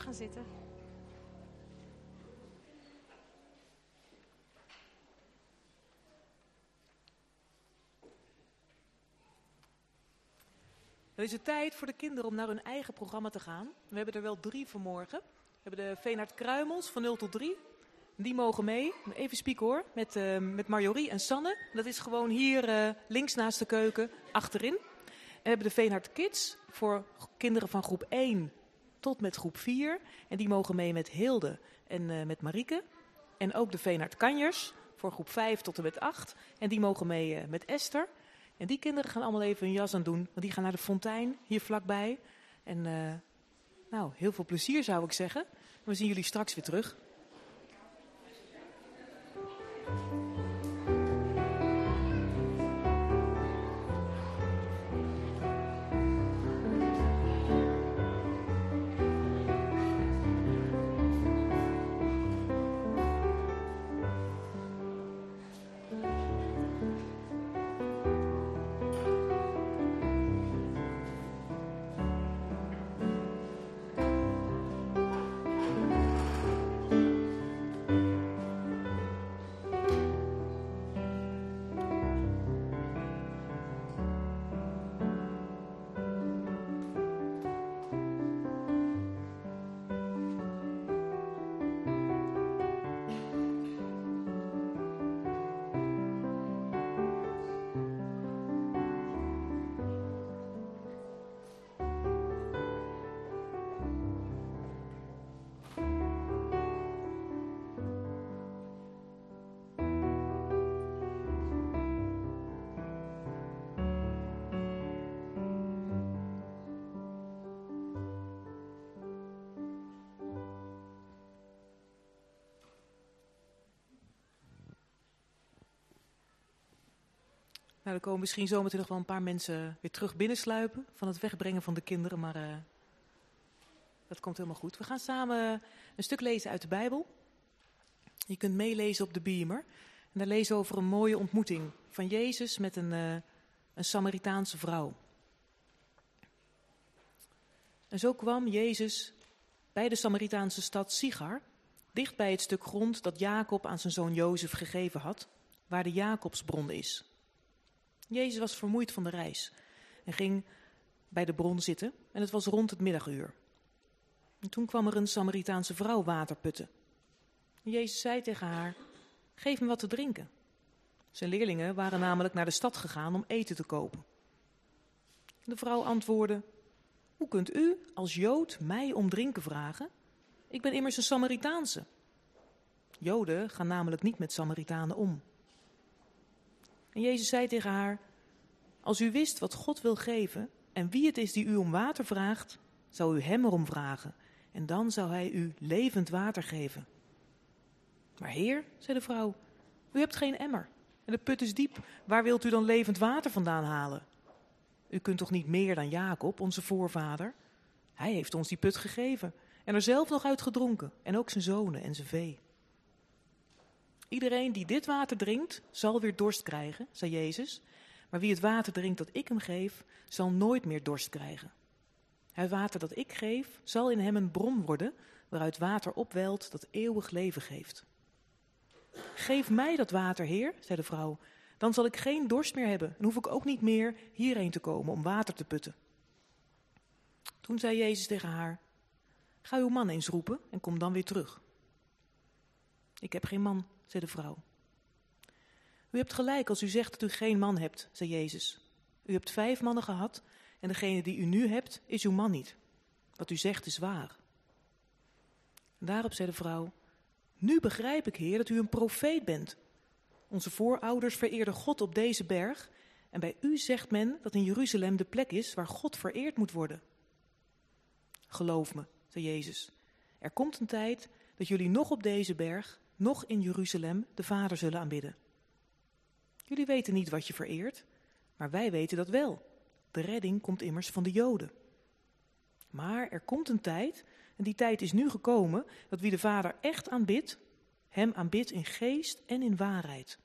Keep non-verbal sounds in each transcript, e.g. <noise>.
gaan zitten. Dan is het tijd voor de kinderen om naar hun eigen programma te gaan. We hebben er wel drie vanmorgen. We hebben de Veenhard Kruimels van 0 tot 3. Die mogen mee. Even spieken hoor. Met, uh, met Marjorie en Sanne. Dat is gewoon hier uh, links naast de keuken achterin. We hebben de Veenhard Kids voor kinderen van groep 1 tot met groep 4. En die mogen mee met Hilde en uh, met Marieke. En ook de Veenhard Kanjers voor groep 5 tot en met 8. En die mogen mee met Esther. En die kinderen gaan allemaal even hun jas aan doen. Want die gaan naar de fontein hier vlakbij. En uh, nou, heel veel plezier zou ik zeggen. We zien jullie straks weer terug. Nou, er komen misschien zometeen nog wel een paar mensen weer terug binnensluipen van het wegbrengen van de kinderen, maar uh, dat komt helemaal goed. We gaan samen een stuk lezen uit de Bijbel. Je kunt meelezen op de Beamer. En daar lezen we over een mooie ontmoeting van Jezus met een, uh, een Samaritaanse vrouw. En zo kwam Jezus bij de Samaritaanse stad Sigar, dicht bij het stuk grond dat Jacob aan zijn zoon Jozef gegeven had, waar de Jacobsbron is. Jezus was vermoeid van de reis en ging bij de bron zitten en het was rond het middaguur. En toen kwam er een Samaritaanse vrouw water putten. Jezus zei tegen haar, geef me wat te drinken. Zijn leerlingen waren namelijk naar de stad gegaan om eten te kopen. De vrouw antwoordde, hoe kunt u als Jood mij om drinken vragen? Ik ben immers een Samaritaanse. Joden gaan namelijk niet met Samaritanen om. En Jezus zei tegen haar: Als u wist wat God wil geven en wie het is die u om water vraagt, zou u hem erom vragen en dan zou hij u levend water geven. Maar Heer, zei de vrouw, u hebt geen emmer en de put is diep. Waar wilt u dan levend water vandaan halen? U kunt toch niet meer dan Jacob, onze voorvader? Hij heeft ons die put gegeven en er zelf nog uit gedronken en ook zijn zonen en zijn vee. Iedereen die dit water drinkt, zal weer dorst krijgen, zei Jezus. Maar wie het water drinkt dat ik hem geef, zal nooit meer dorst krijgen. Het water dat ik geef, zal in hem een bron worden, waaruit water opwelt dat eeuwig leven geeft. Geef mij dat water, Heer, zei de vrouw. Dan zal ik geen dorst meer hebben en hoef ik ook niet meer hierheen te komen om water te putten. Toen zei Jezus tegen haar: Ga uw man eens roepen en kom dan weer terug. Ik heb geen man, zei de vrouw. U hebt gelijk als u zegt dat u geen man hebt, zei Jezus. U hebt vijf mannen gehad en degene die u nu hebt is uw man niet. Wat u zegt is waar. Daarop zei de vrouw, nu begrijp ik, heer, dat u een profeet bent. Onze voorouders vereerden God op deze berg en bij u zegt men dat in Jeruzalem de plek is waar God vereerd moet worden. Geloof me, zei Jezus, er komt een tijd dat jullie nog op deze berg nog in Jeruzalem de Vader zullen aanbidden. Jullie weten niet wat je vereert, maar wij weten dat wel. De redding komt immers van de Joden. Maar er komt een tijd, en die tijd is nu gekomen, dat wie de Vader echt aanbidt, hem aanbidt in geest en in waarheid.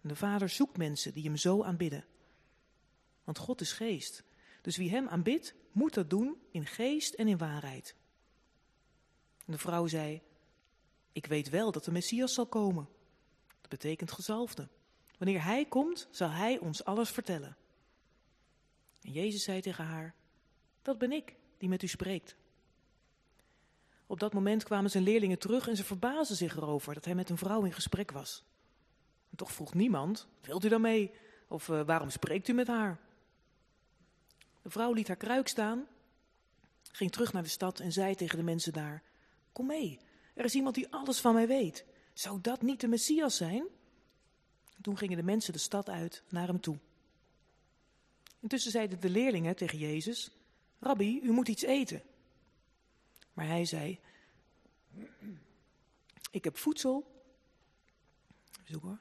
En de Vader zoekt mensen die hem zo aanbidden. Want God is geest. Dus wie hem aanbidt, moet dat doen in geest en in waarheid. De vrouw zei, ik weet wel dat de Messias zal komen. Dat betekent gezalfde. Wanneer hij komt, zal hij ons alles vertellen. En Jezus zei tegen haar, dat ben ik die met u spreekt. Op dat moment kwamen zijn leerlingen terug en ze verbaasden zich erover dat hij met een vrouw in gesprek was. Toch vroeg niemand, wilt u dan mee? Of uh, waarom spreekt u met haar? De vrouw liet haar kruik staan, ging terug naar de stad en zei tegen de mensen daar, kom mee, er is iemand die alles van mij weet. Zou dat niet de Messias zijn? En toen gingen de mensen de stad uit naar hem toe. Intussen zeiden de leerlingen tegen Jezus, Rabbi, u moet iets eten. Maar hij zei, ik heb voedsel. Even zoeken hoor.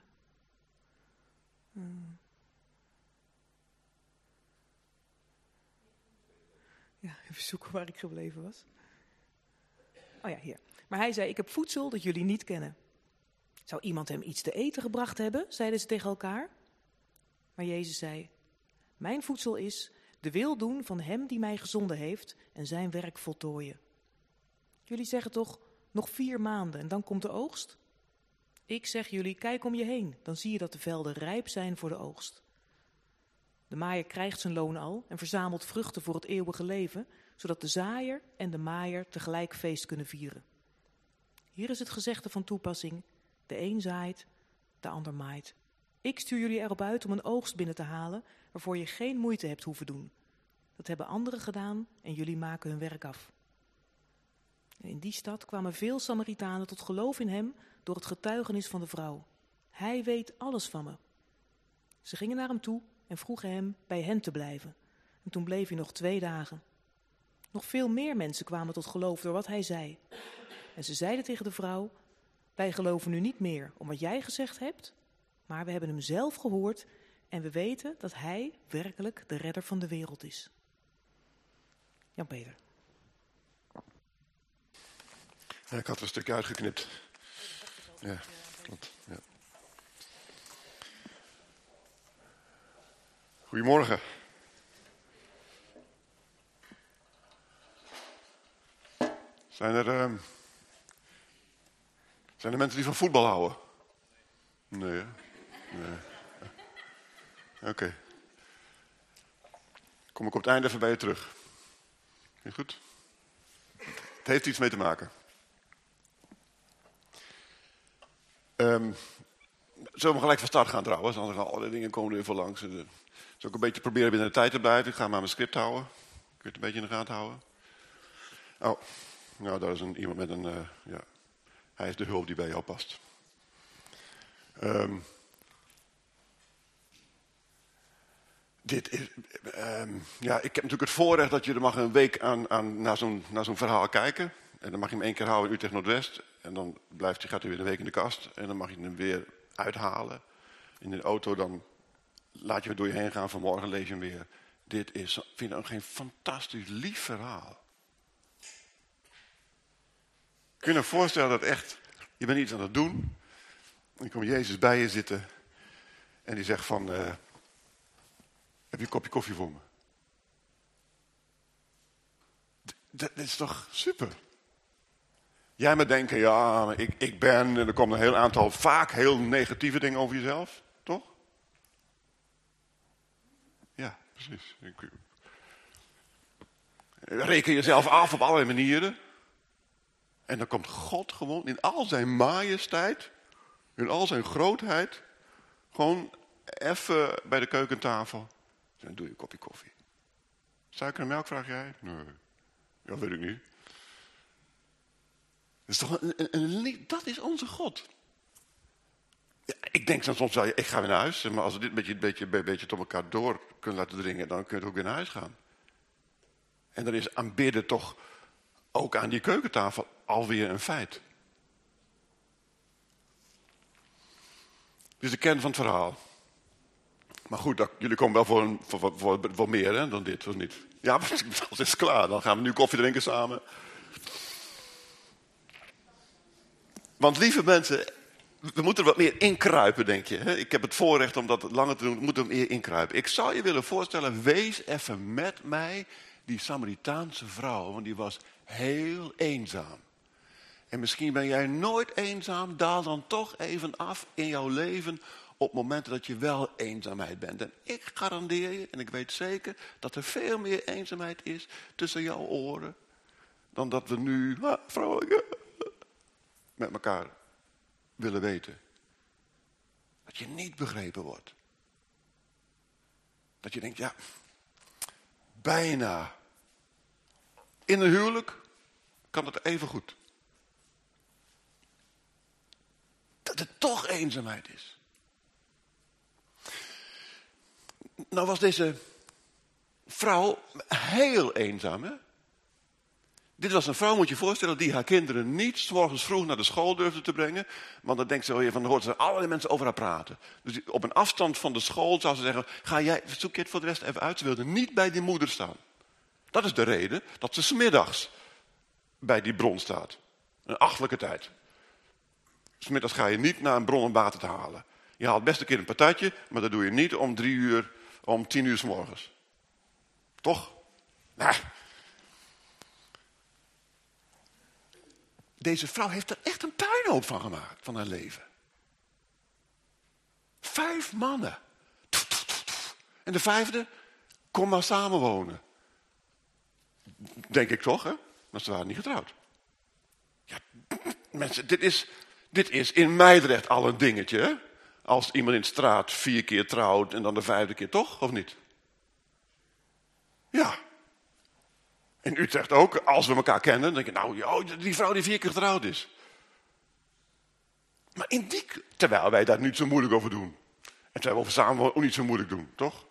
Ja, even zoeken waar ik gebleven was. Oh ja, hier. Maar hij zei, ik heb voedsel dat jullie niet kennen. Zou iemand hem iets te eten gebracht hebben, zeiden ze tegen elkaar. Maar Jezus zei, mijn voedsel is de wil doen van hem die mij gezonden heeft en zijn werk voltooien. Jullie zeggen toch nog vier maanden en dan komt de oogst? Ik zeg jullie, kijk om je heen, dan zie je dat de velden rijp zijn voor de oogst. De maaier krijgt zijn loon al en verzamelt vruchten voor het eeuwige leven, zodat de zaaier en de maaier tegelijk feest kunnen vieren. Hier is het gezegde van toepassing: de een zaait, de ander maait. Ik stuur jullie erop uit om een oogst binnen te halen waarvoor je geen moeite hebt hoeven doen. Dat hebben anderen gedaan en jullie maken hun werk af. in die stad kwamen veel Samaritanen tot geloof in hem door het getuigenis van de vrouw. Hij weet alles van me. Ze gingen naar hem toe en vroegen hem bij hen te blijven. En toen bleef hij nog twee dagen. Nog veel meer mensen kwamen tot geloof door wat hij zei. En ze zeiden tegen de vrouw: Wij geloven nu niet meer om wat jij gezegd hebt, maar we hebben hem zelf gehoord en we weten dat hij werkelijk de redder van de wereld is. Jan-Peter. Ja, ik had er een stukje uitgeknipt. Ja. Ja. Goedemorgen. Zijn er, uh, zijn er mensen die van voetbal houden? Nee? Nee. Oké. Kom ik op het einde even bij je terug. Je goed? Het heeft iets mee te maken. Um, zullen we gelijk van start gaan trouwens? Anders gaan alle dingen komen er even langs. Dus ook een beetje proberen binnen de tijd te blijven. Ik ga maar mijn script houden. Kun je het een beetje in de gaten houden? Oh, nou daar is een, iemand met een... Uh, ja, hij is de hulp die bij jou past. Um, dit is, um, ja, ik heb natuurlijk het voorrecht dat je er mag een week aan, aan, naar zo'n zo'n verhaal kijken. En dan mag je hem één keer houden in Utrecht Noordwest. En dan blijft, hij, gaat hij weer een week in de kast. En dan mag je hem weer uithalen. In de auto dan laat je het door je heen gaan. Vanmorgen lees je hem weer. Dit is, vind ik geen fantastisch lief verhaal. Kun je je voorstellen dat echt, je bent iets aan het doen. En dan komt Jezus bij je zitten. En die zegt van, uh, heb je een kopje koffie voor me? Dat is toch super? Jij moet denken, ja, ik, ik ben, en er komt een heel aantal vaak heel negatieve dingen over jezelf, toch? Ja, precies. Reken jezelf af op allerlei manieren. En dan komt God gewoon in al zijn majesteit, in al zijn grootheid, gewoon even bij de keukentafel. Dan doe je een kopje koffie. Suiker en melk vraag jij? Nee, dat weet ik niet. Dat is toch een, een, dat is onze God. Ja, ik denk dan soms wel, ik ga weer naar huis. Maar als we dit een beetje, een beetje, een beetje tot elkaar door kunnen laten dringen, dan kun je ook weer naar huis gaan. En dan is aanbidden toch ook aan die keukentafel alweer een feit. Dit is de kern van het verhaal. Maar goed, dat, jullie komen wel voor, een, voor, voor, meer hè, dan dit, of niet? Ja, <laughs> dat is klaar. Dan gaan we nu koffie drinken samen. Want lieve mensen, we moeten wat meer inkruipen, denk je. Ik heb het voorrecht om dat langer te doen. We moeten er meer inkruipen. Ik zou je willen voorstellen, wees even met mij die Samaritaanse vrouw. Want die was heel eenzaam. En misschien ben jij nooit eenzaam. Daal dan toch even af in jouw leven op momenten dat je wel eenzaamheid bent. En ik garandeer je, en ik weet zeker, dat er veel meer eenzaamheid is tussen jouw oren. Dan dat we nu, ah, met elkaar willen weten. Dat je niet begrepen wordt. Dat je denkt, ja, bijna. In een huwelijk kan het even goed. Dat het toch eenzaamheid is. Nou was deze vrouw heel eenzaam, hè? Dit was een vrouw, moet je je voorstellen, die haar kinderen niet morgens vroeg naar de school durfde te brengen. Want dan denkt ze weer van, dan hoort ze allerlei mensen over haar praten. Dus op een afstand van de school zou ze zeggen, ga jij, zoek je het voor de rest even uit. Ze wilde niet bij die moeder staan. Dat is de reden dat ze smiddags bij die bron staat. Een achtelijke tijd. Smiddags ga je niet naar een bron om water te halen. Je haalt best een keer een patatje, maar dat doe je niet om drie uur, om tien uur s morgens. Toch? Nee. Deze vrouw heeft er echt een puinhoop van gemaakt, van haar leven. Vijf mannen. En de vijfde, kom maar samenwonen. Denk ik toch, hè? Want ze waren niet getrouwd. Ja, mensen, dit is, dit is in Meidrecht al een dingetje, hè? Als iemand in de straat vier keer trouwt en dan de vijfde keer toch, of niet? Ja. In Utrecht ook, als we elkaar kennen, dan denk je, nou, joh, die vrouw die vier keer getrouwd is. Maar in die, terwijl wij daar niet zo moeilijk over doen. En terwijl we over samen ook niet zo moeilijk doen, toch?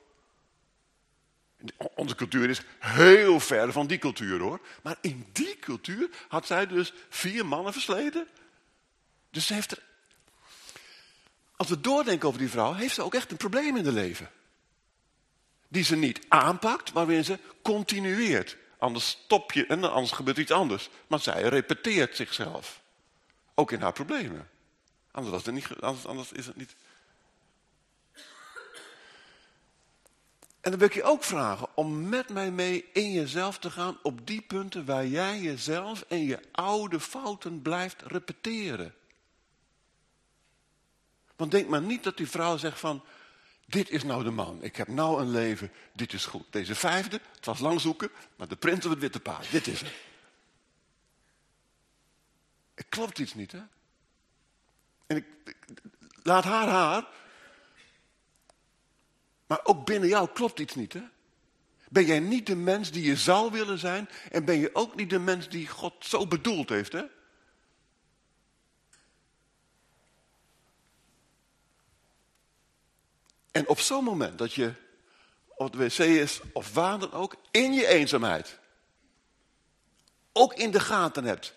Onze cultuur is heel ver van die cultuur hoor. Maar in die cultuur had zij dus vier mannen versleten. Dus ze heeft er... Als we doordenken over die vrouw, heeft ze ook echt een probleem in haar leven. Die ze niet aanpakt, maar waarin ze continueert. Anders stop je en anders gebeurt iets anders. Maar zij repeteert zichzelf. Ook in haar problemen. Anders, was het niet, anders, anders is het niet... En dan wil ik je ook vragen om met mij mee in jezelf te gaan op die punten waar jij jezelf en je oude fouten blijft repeteren. Want denk maar niet dat die vrouw zegt van, dit is nou de man. Ik heb nou een leven, dit is goed. Deze vijfde, het was lang zoeken, maar de prins op het witte paard, dit is het. Het klopt iets niet, hè? En ik, laat haar haar. Maar ook binnen jou klopt iets niet, hè? Ben jij niet de mens die je zou willen zijn? En ben je ook niet de mens die God zo bedoeld heeft, hè? En op zo'n moment dat je op het wc is of waar dan ook, in je eenzaamheid, ook in de gaten hebt.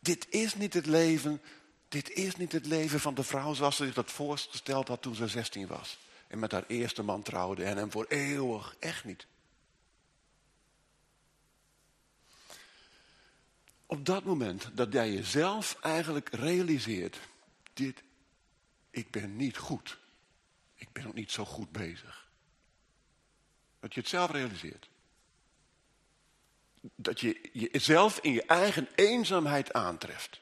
Dit is niet het leven, dit is niet het leven van de vrouw zoals ze zich dat voorgesteld had toen ze 16 was. En met haar eerste man trouwde en hem voor eeuwig, echt niet. Op dat moment dat jij jezelf eigenlijk realiseert, dit, ik ben niet goed ik ben nog niet zo goed bezig. Dat je het zelf realiseert. Dat je jezelf in je eigen eenzaamheid aantreft.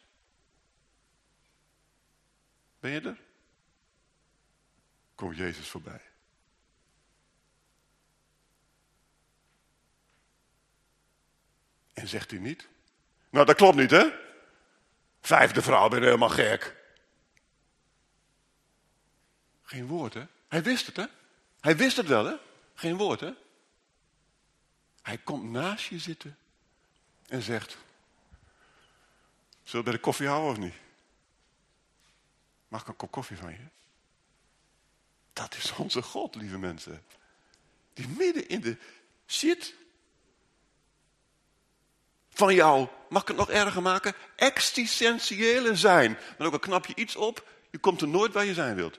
Ben je er? Komt Jezus voorbij. En zegt hij niet? Nou, dat klopt niet, hè? Vijfde vrouw, ben je helemaal gek. Geen woord, hè? Hij wist het, hè? Hij wist het wel, hè? Geen woord, hè? Hij komt naast je zitten en zegt... Zullen we bij de koffie houden of niet? Mag ik een kop koffie van je? Dat is onze God, lieve mensen. Die midden in de shit van jou, mag ik het nog erger maken, existentiële zijn. Dan ook al knap je iets op, je komt er nooit waar je zijn wilt.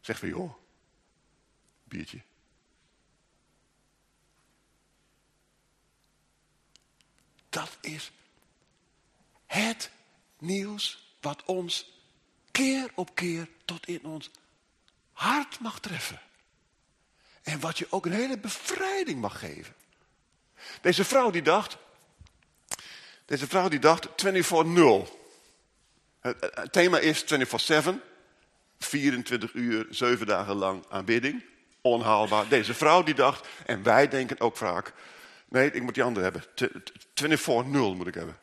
Zeg van joh, biertje. Dat is het nieuws wat ons keer op keer tot in ons hart mag treffen. En wat je ook een hele bevrijding mag geven. Deze vrouw die dacht, Deze vrouw die dacht 24-0. Het, thema is 24-7. 24 uur, 7 dagen lang aanbidding. Onhaalbaar. Deze vrouw die dacht, en wij denken ook vaak... Nee, ik moet die andere hebben. Tw- tw- 24-0 moet ik hebben.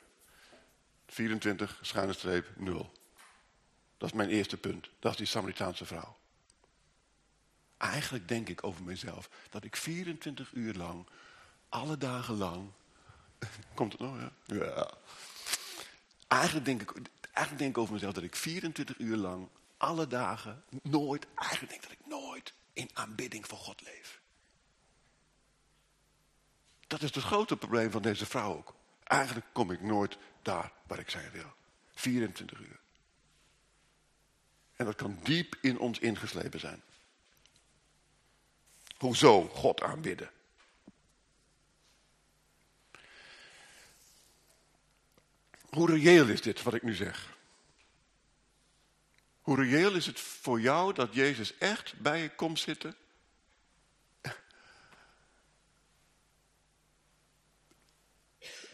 24, schuine streep, 0. Dat is mijn eerste punt. Dat is die Samaritaanse vrouw. Eigenlijk denk ik over mezelf dat ik 24 uur lang, alle dagen lang. <laughs> Komt het nog? Ja. ja. Eigenlijk, denk ik, eigenlijk denk ik over mezelf dat ik 24 uur lang, alle dagen, nooit, eigenlijk denk ik dat ik nooit in aanbidding voor God leef. Dat is het grote probleem van deze vrouw ook. Eigenlijk kom ik nooit daar waar ik zijn wil. 24 uur. En dat kan diep in ons ingeslepen zijn. Hoezo God aanbidden? Hoe reëel is dit wat ik nu zeg? Hoe reëel is het voor jou dat Jezus echt bij je komt zitten?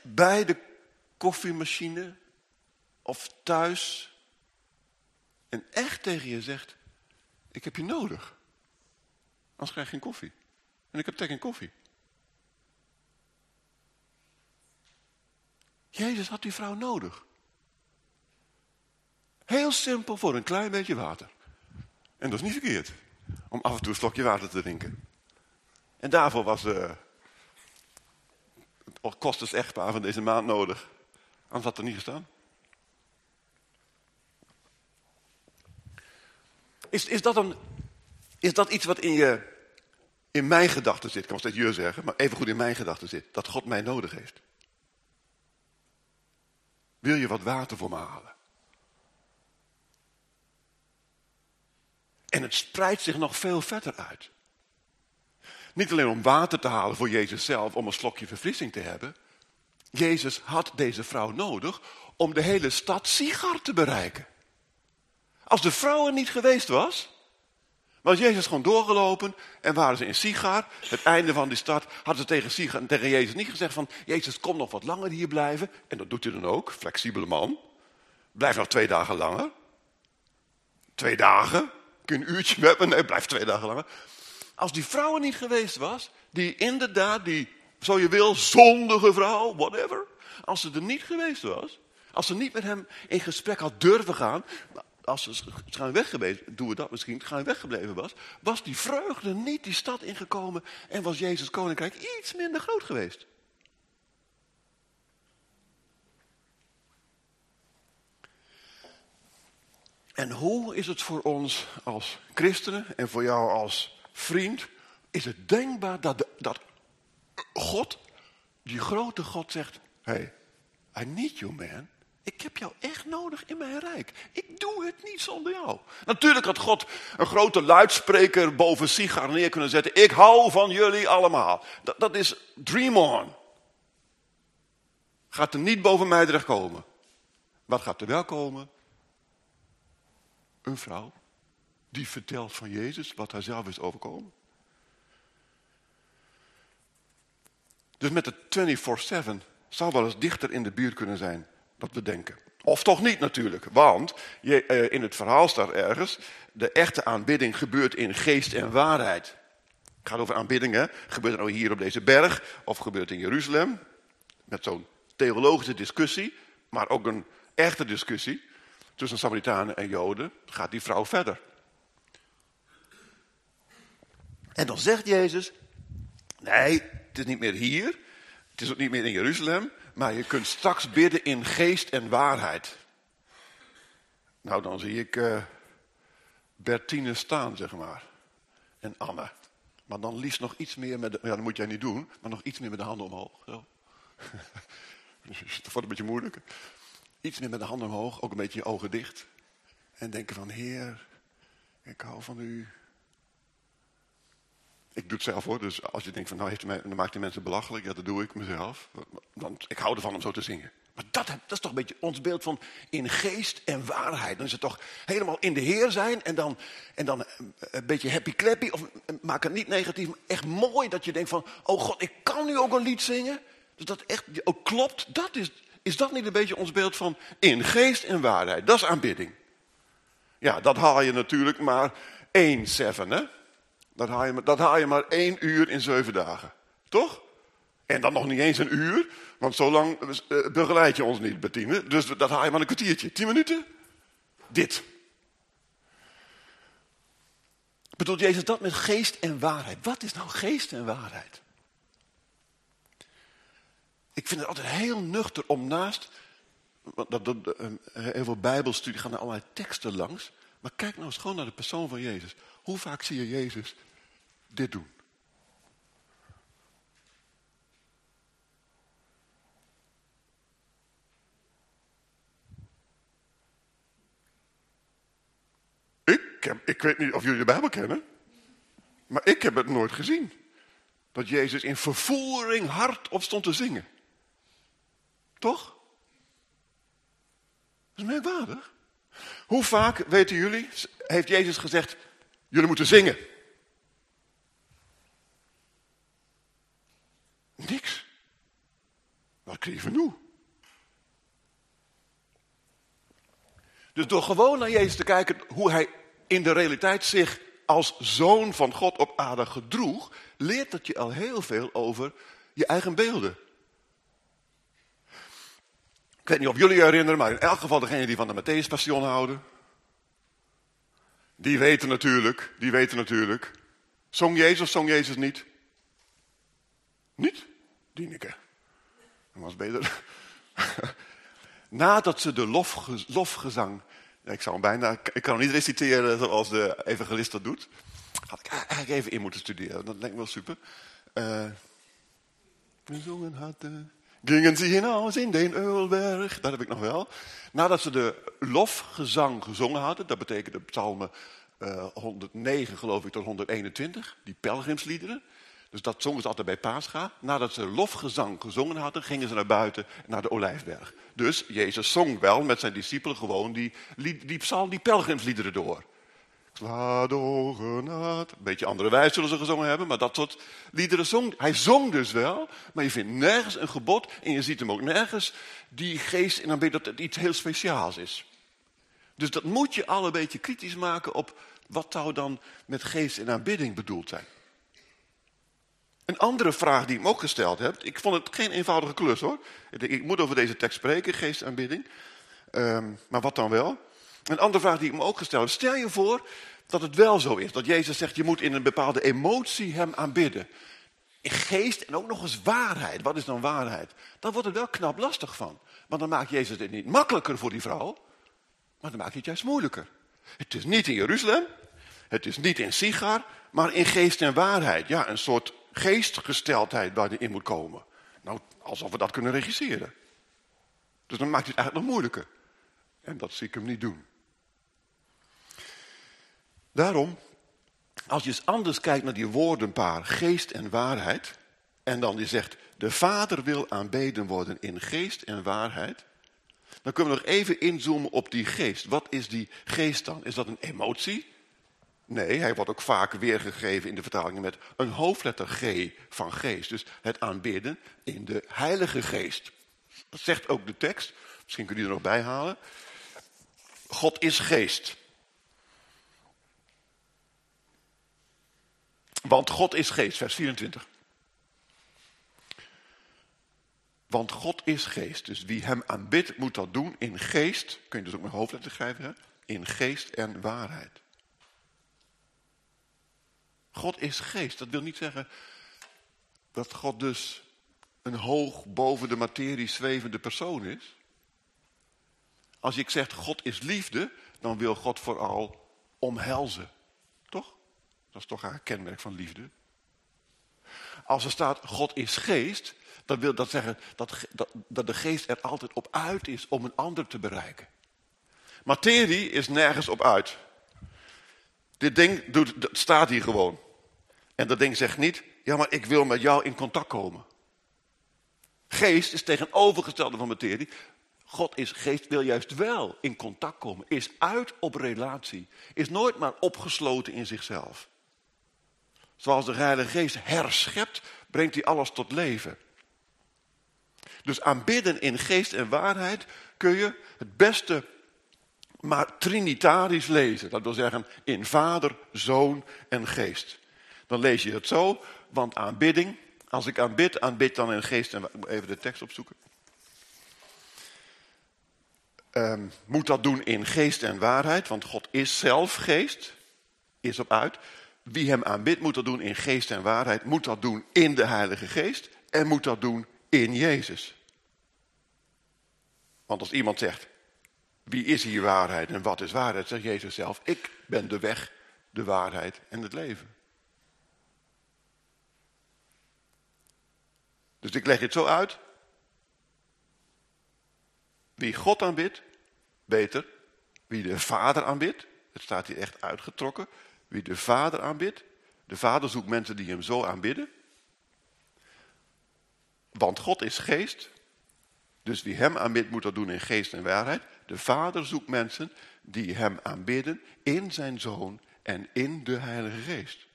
Bij de koffiemachine of thuis en echt tegen je zegt: Ik heb je nodig. Anders krijg je geen koffie. En ik heb tegen geen koffie. Jezus had die vrouw nodig. Heel simpel voor een klein beetje water. En dat is niet verkeerd. Om af en toe een slokje water te drinken. En daarvoor was eh het kostes echtpaar van deze maand nodig. Anders had er niet gestaan. Is, is, dat een, is dat iets wat in, je, in mijn gedachten zit? Ik kan steeds je zeggen, maar even goed in mijn gedachten zit. Dat God mij nodig heeft. Wil je wat water voor me halen? En het spreidt zich nog veel verder uit. Niet alleen om water te halen voor Jezus zelf, om een slokje verfrissing te hebben. Jezus had deze vrouw nodig om de hele stad Sigar te bereiken. Als de vrouw er niet geweest was, was Jezus gewoon doorgelopen en waren ze in Sigar, het einde van die stad, hadden ze tegen, Sigar, tegen Jezus niet gezegd van, Jezus kom nog wat langer hier blijven. En dat doet hij dan ook, flexibele man. Blijf nog twee dagen langer. Twee dagen, kun je een uurtje met me? Nee, blijf twee dagen langer. Als die vrouw er niet geweest was, die inderdaad, die, zo je wil, zondige vrouw, whatever. Als ze er niet geweest was, als ze niet met hem in gesprek had durven gaan, als ze gaan weg geweest, doen we dat misschien, gaan weggebleven was, was die vreugde niet die stad ingekomen en was Jezus koninkrijk iets minder groot geweest. En hoe is het voor ons als christenen en voor jou als vriend, is het denkbaar dat, dat God, die grote God zegt, hey, I need you man. Ik heb jou echt nodig in mijn rijk. Ik doe het niet zonder jou. Natuurlijk had God een grote luidspreker boven Sigar neer kunnen zetten. Ik hou van jullie allemaal. Dat, dat is dream on. Gaat er niet boven mij terechtkomen. Wat gaat er wel komen? Een vrouw die vertelt van Jezus wat haar zelf is overkomen. Dus met de 24-7 zou wel eens dichter in de buurt kunnen zijn dat we denken. Of toch niet natuurlijk, want eh, in het verhaal staat ergens... de echte aanbidding gebeurt in geest en waarheid. Het gaat over aanbidding, hè. Gebeurt het nou hier op deze berg of gebeurt in Jeruzalem? Met zo'n theologische discussie, maar ook een echte discussie... tussen Samaritanen en Joden, gaat die vrouw verder. En dan zegt Jezus, nee, het is niet meer hier, het is ook niet meer in Jeruzalem, maar je kunt straks bidden in geest en waarheid. Nou, dan zie ik uh, Bertine staan, zeg maar. En Anne. Maar dan liefst nog iets meer met de, ja, dat moet jij niet doen, maar nog iets meer met de handen omhoog. Zo. <laughs> dat wordt een beetje moeilijk. Iets meer met de handen omhoog, ook een beetje je ogen dicht. En denken van, Heer, ik hou van u. Ik doe het zelf hoor, dus als je denkt van nou heeft dan maakt hij mensen belachelijk, ja dat doe ik mezelf. Want ik hou ervan om zo te zingen. Maar dat, dat is toch een beetje ons beeld van in geest en waarheid. Dan is het toch helemaal in de Heer zijn en dan, en dan een beetje happy clappy. Of maak het niet negatief, maar echt mooi dat je denkt van, oh God, ik kan nu ook een lied zingen. Dus dat echt ook klopt, dat is, Is dat niet een beetje ons beeld van in geest en waarheid? Dat is aanbidding. Ja, dat haal je natuurlijk maar één seven, hè? Dat haal, je, dat maar één uur in zeven dagen. Toch? En dan nog niet eens een uur, want zo lang eh, begeleid je ons niet, Bettine. Dus dat haal je maar een kwartiertje. Tien minuten? Dit. Bedoelt Jezus dat met geest en waarheid? Wat is nou geest en waarheid? Ik vind het altijd heel nuchter om naast... Want dat, dat, eh, heel veel bijbelstudie gaan er allerlei teksten langs. Maar kijk nou eens gewoon naar de persoon van Jezus. Hoe vaak zie je Jezus dit doen? Ik, ik weet niet of jullie de Bijbel kennen. Maar ik heb het nooit gezien. Dat Jezus in vervoering hardop stond te zingen. Toch? Dat is merkwaardig. Hoe vaak, weten jullie, heeft Jezus gezegd, jullie moeten zingen? Niks. Wat je nu? Dus door gewoon naar Jezus te kijken hoe hij in de realiteit zich als zoon van God op aarde gedroeg, leert dat je al heel veel over je eigen beelden. Ik weet niet of jullie je herinneren, maar in elk geval degenen die van de Matthäus Passion houden. Die weten natuurlijk, die weten natuurlijk. Zong Jezus zong Jezus niet? Niet? Dieneke. Dat was beter. <laughs> Nadat ze de lofgezang, ik zou bijna, ik kan hem niet reciteren zoals de evangelist dat doet. Had ik eigenlijk even in moeten studeren, dat lijkt me wel super. Uh, we zongen hadden Gingen ze hinaus in den Eulberg. Dat heb ik nog wel. Nadat ze de lofgezang gezongen hadden, dat betekende psalmen uh, 109 geloof ik tot 121, die pelgrimsliederen. Dus dat zongen ze altijd bij Pascha. Nadat ze lofgezang gezongen hadden, gingen ze naar buiten, naar de Olijfberg. Dus Jezus zong wel met zijn discipelen gewoon die, die, die psalm, die pelgrimsliederen door. Een beetje andere wijze zullen ze gezongen hebben, maar dat soort liederen zong. Hij zong dus wel, maar je vindt nergens een gebod en je ziet hem ook nergens die geest dan weet dat het iets heel speciaals is. Dus dat moet je al een beetje kritisch maken op wat zou dan met geest en aanbidding bedoeld zijn. Een andere vraag die ik me ook gesteld heb, ik vond het geen eenvoudige klus hoor. Ik moet over deze tekst spreken, geest aanbidding. Um, maar wat dan wel? Een andere vraag die ik me ook gesteld heb. Stel je voor dat het wel zo is. Dat Jezus zegt, je moet in een bepaalde emotie hem aanbidden. In geest en ook nog eens waarheid. Wat is dan waarheid? Dan wordt het wel knap lastig van. Want dan maakt Jezus het niet makkelijker voor die vrouw. Maar dan maakt hij het juist moeilijker. Het is niet in Jeruzalem. Het is niet in Sigar. Maar in geest en waarheid. Ja, een soort geestgesteldheid waar hij in moet komen. Nou, alsof we dat kunnen regisseren. Dus dan maakt hij het eigenlijk nog moeilijker. En dat zie ik hem niet doen. Daarom, als je eens anders kijkt naar die woordenpaar geest en waarheid, en dan die zegt, de Vader wil aanbeden worden in geest en waarheid, dan kunnen we nog even inzoomen op die geest. Wat is die geest dan? Is dat een emotie? Nee, hij wordt ook vaak weergegeven in de vertalingen met een hoofdletter G van geest. Dus het aanbidden in de heilige geest. Dat zegt ook de tekst. Misschien kun je er nog bij halen. God is geest. Want God is geest, vers 24. Want God is geest. Dus wie hem aanbidt moet dat doen in geest. Kun je dus ook met hoofdletter schrijven. In geest en waarheid. God is geest. Dat wil niet zeggen dat God dus een hoog boven de materie zwevende persoon is. Als ik zeg God is liefde, dan wil God vooral omhelzen. Dat is toch haar kenmerk van liefde. Als er staat God is geest, dan wil dat zeggen dat, dat, dat de geest er altijd op uit is om een ander te bereiken. Materie is nergens op uit. Dit ding doet, staat hier gewoon. En dat ding zegt niet, ja maar ik wil met jou in contact komen. Geest is tegenovergestelde van materie. God is geest, wil juist wel in contact komen. Is uit op relatie. Is nooit maar opgesloten in zichzelf. Zoals de Heilige Geest herschept, brengt hij alles tot leven. Dus aanbidden in geest en waarheid kun je het beste maar trinitarisch lezen. Dat wil zeggen in vader, zoon en geest. Dan lees je het zo, want aanbidding, als ik aanbid, aanbid dan in geest en Even de tekst opzoeken. Um, moet dat doen in geest en waarheid, want God is zelf geest, is op uit. Wie hem aanbidt moet dat doen in geest en waarheid, moet dat doen in de Heilige Geest en moet dat doen in Jezus. Want als iemand zegt, wie is hier waarheid en wat is waarheid, zegt Jezus zelf, ik ben de weg, de waarheid en het leven. Dus ik leg het zo uit. Wie God aanbidt, beter. Wie de Vader aanbidt, het staat hier echt uitgetrokken. Wie de Vader aanbidt, de Vader zoekt mensen die hem zo aanbidden. Want God is geest, dus wie hem aanbidt moet dat doen in geest en waarheid. De Vader zoekt mensen die hem aanbidden in zijn Zoon en in de Heilige Geest.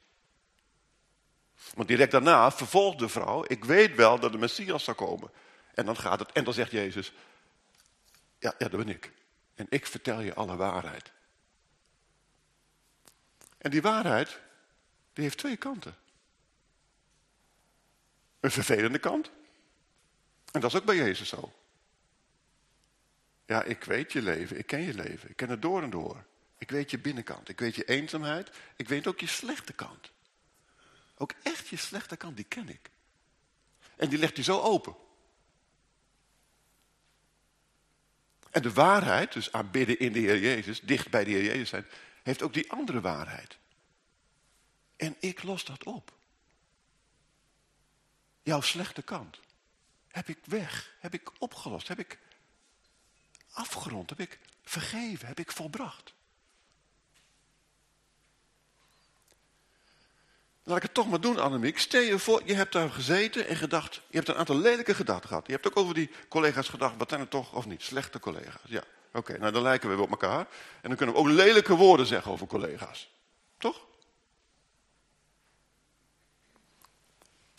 Want direct daarna vervolgt de vrouw, ik weet wel dat de Messias zal komen. En dan gaat het, en dan zegt Jezus, ja, ja, dat ben ik. En ik vertel je alle waarheid. En die waarheid, die heeft twee kanten. Een vervelende kant. En dat is ook bij Jezus zo. Ja, ik weet je leven, ik ken je leven, ik ken het door en door. Ik weet je binnenkant, ik weet je eenzaamheid, ik weet ook je slechte kant. Ook echt je slechte kant, die ken ik. En die legt hij zo open. En de waarheid, dus aanbidden in de Heer Jezus, dicht bij de Heer Jezus zijn, heeft ook die andere waarheid. En ik los dat op. Jouw slechte kant heb ik weg, heb ik opgelost, heb ik afgerond, heb ik vergeven, heb ik volbracht. Laat ik het toch maar doen, Annemiek. Stel je voor, je hebt daar gezeten en gedacht, je hebt een aantal lelijke gedachten gehad. Je hebt ook over die collega's gedacht, wat zijn er toch, of niet, slechte collega's. Ja, oké, nou dan lijken we weer op elkaar. En dan kunnen we ook lelijke woorden zeggen over collega's. Toch?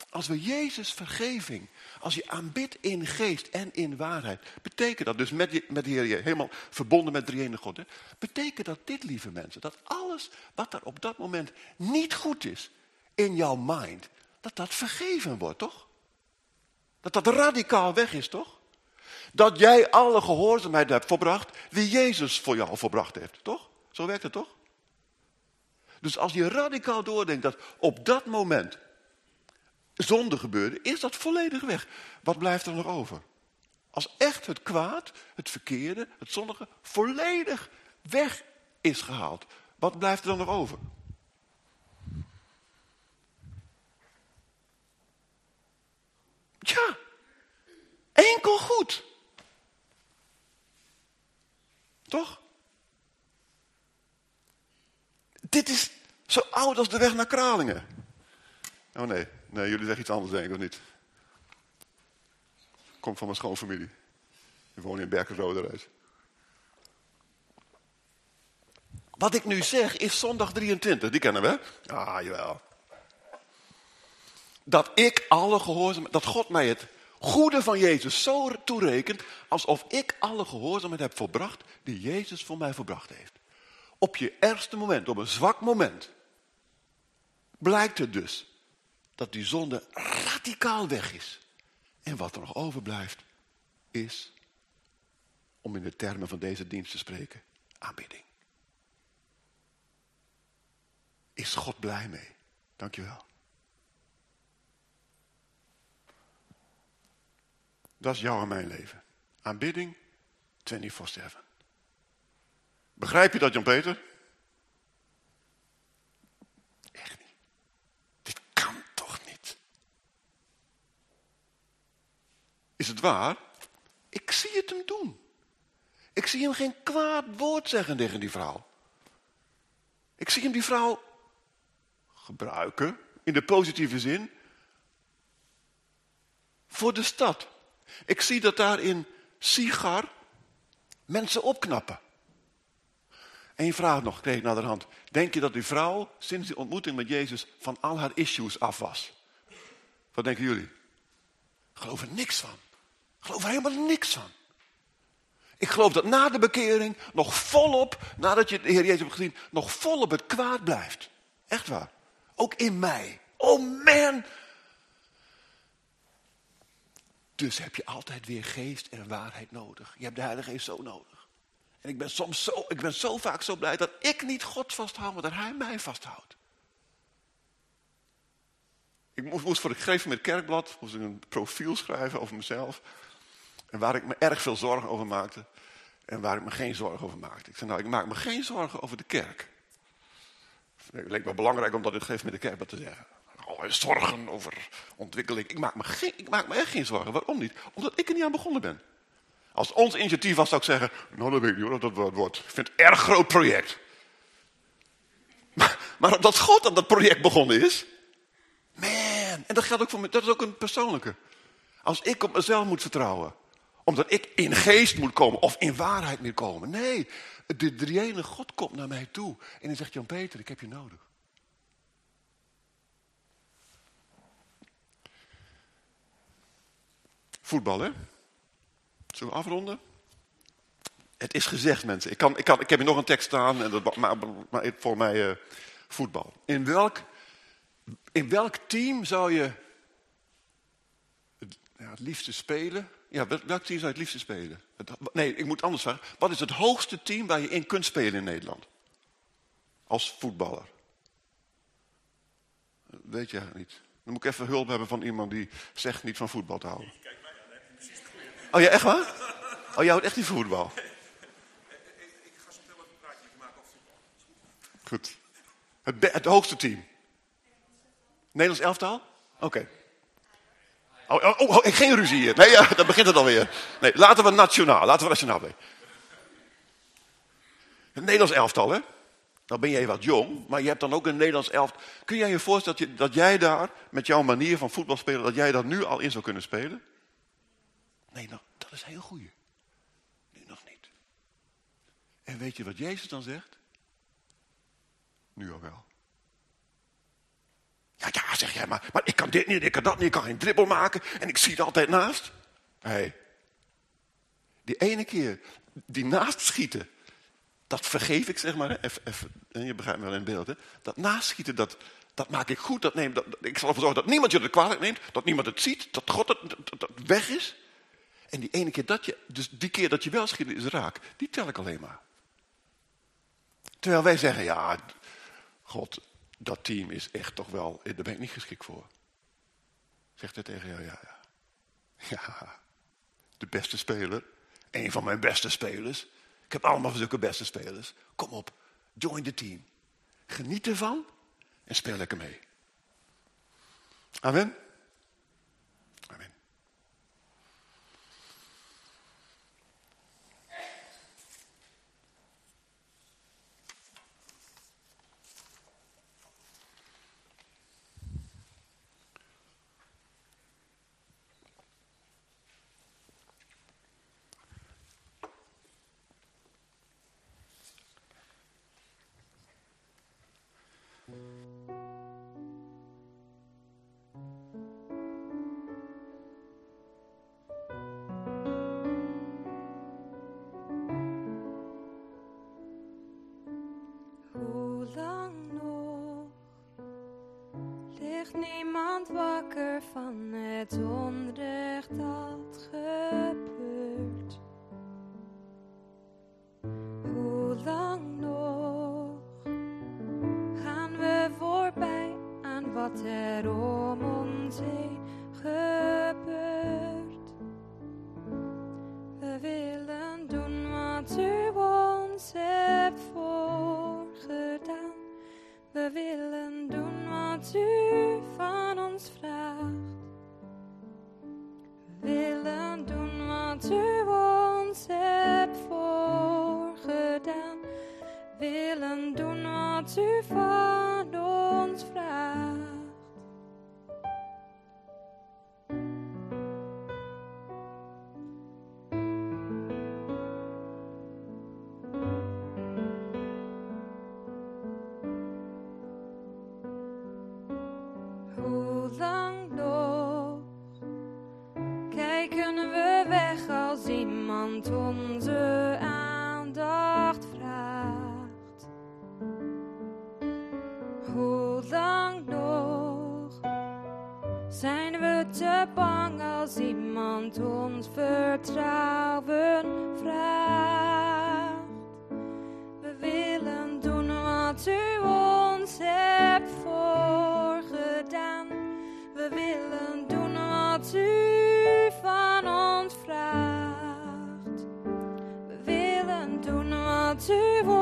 Als we Jezus vergeving, als je aanbidt in geest en in waarheid, betekent dat dus met, met de Heer, helemaal verbonden met drie God, hè, betekent dat dit, lieve mensen, dat alles wat er op dat moment niet goed is in jouw mind, dat dat vergeven wordt, toch? Dat dat radicaal weg is, toch? Dat jij alle gehoorzaamheid hebt verbracht die Jezus voor jou verbracht heeft, toch? Zo werkt het toch? Dus als je radicaal doordenkt dat op dat moment zonde gebeurde, is dat volledig weg. Wat blijft er nog over? Als echt het kwaad, het verkeerde, het zondige volledig weg is gehaald. Wat blijft er dan nog over? Ja, enkel goed. Toch? Dit is zo oud als de weg naar Kralingen. Oh nee, nee, jullie zeggen iets anders denk ik, of niet? Komt van mijn schoonfamilie. Die wonen in Berkenrode Wat ik nu zeg is zondag 23, die kennen we. Ah, jawel. Dat ik alle gehoorzaam, dat God mij het goede van Jezus zo toerekent, alsof ik alle gehoorzaamheid heb volbracht die Jezus voor mij volbracht heeft. Op je ergste moment, op een zwak moment, blijkt het dus dat die zonde radicaal weg is. En wat er nog overblijft, is, om in de termen van deze dienst te spreken, aanbidding. Is God blij mee? Dankjewel. Dat is jouw en mijn leven. Aanbidding 24-7. Begrijp je dat, Jan-Peter? Echt niet. Dit kan toch niet? Is het waar? Ik zie het hem doen. Ik zie hem geen kwaad woord zeggen tegen die vrouw. Ik zie hem die vrouw gebruiken, in de positieve zin, voor de stad. Ik zie dat daar in Sigar mensen opknappen. Eén vraag nog kreeg ik naar de hand. Denk je dat die vrouw sinds die ontmoeting met Jezus van al haar issues af was? Wat denken jullie? Ik geloof er niks van. Ik geloof er helemaal niks van. Ik geloof dat na de bekering nog volop, nadat je de Heer Jezus hebt gezien, nog volop het kwaad blijft. Echt waar. Ook in mij. Oh man. Dus heb je altijd weer geest en waarheid nodig. Je hebt de Heilige Geest zo nodig. En ik ben soms zo, ik ben zo vaak zo blij dat ik niet God vasthoud, maar dat Hij mij vasthoudt. Ik moest, moest voor de gegeven met kerkblad moest ik een profiel schrijven over mezelf. En waar ik me erg veel zorgen over maakte. En waar ik me geen zorgen over maakte. Ik zei, nou, ik maak me geen zorgen over de kerk. Het leek me belangrijk om dat het geeft met de kerk te zeggen. Zorgen over ontwikkeling. Ik maak, me geen, ik maak me echt geen zorgen. Waarom niet? Omdat ik er niet aan begonnen ben. Als ons initiatief was, zou ik zeggen... Nou, dat weet ik niet hoor, dat wordt. Ik vind het een erg groot project. Maar, maar omdat God aan dat project begonnen is... Man, en dat geldt ook voor me. Dat is ook een persoonlijke. Als ik op mezelf moet vertrouwen omdat ik in geest moet komen of in waarheid moet komen. Nee, de drieëne God komt naar mij toe. En hij zegt, Jan-Peter, ik heb je nodig. Voetbal, hè? Zullen we afronden? Het is gezegd, mensen. Ik, kan, ik, kan, ik heb hier nog een tekst staan, en dat, maar, maar voor mij uh, voetbal. In welk, in welk team zou je het, het liefste spelen? Ja, welk team zou je het liefste spelen? Het, nee, ik moet anders vragen. Wat is het hoogste team waar je in kunt spelen in Nederland? Als voetballer. Weet je niet. Dan moet ik even hulp hebben van iemand die zegt niet van voetbal te houden. Oh ja, echt waar? Oh, jij houdt echt niet van voetbal? Ik ga zo meteen even een praatje maken over voetbal. Goed. Het, het hoogste team. Nederlands elftal? Oké. Oh, oh, oh, geen ruzie hier. Nee, ja, dan begint het alweer. Nee, laten we nationaal. Laten we nationaal blijven. Het Nederlands elftal, hè? Dan ben je wat jong, maar je hebt dan ook een Nederlands elftal. Kun jij je voorstellen dat, je, dat jij daar, met jouw manier van voetbal spelen, dat jij daar nu al in zou kunnen spelen? Nee, dat is heel goed. Nu nog niet. En weet je wat Jezus dan zegt? Nu al wel. Ja, ja, zeg jij maar. Maar ik kan dit niet, ik kan dat niet, ik kan geen dribbel maken. En ik er altijd naast. Hé. Hey. Die ene keer, die naast schieten. Dat vergeef ik, zeg maar. Even, even, je begrijpt me wel in beeld, hè. Dat naschieten, dat, dat maak ik goed. Dat neem, ik zal ervoor zorgen dat niemand je het kwalijk neemt. Dat niemand het ziet. Dat God het weg is. En die ene keer dat je, dus die keer dat je wel schiet is raak. Die tel ik alleen maar. Terwijl wij zeggen, ja, God, dat team is echt toch wel, daar ben ik niet geschikt voor. Zegt hij tegen jou, ja, ja. <laughs> Ja, de beste speler, een van mijn beste spelers. Ik heb allemaal zulke beste spelers. Kom op, join the team. Geniet ervan en speel lekker mee. Amen. Hoe lang nog ligt niemand wakker van het doen wat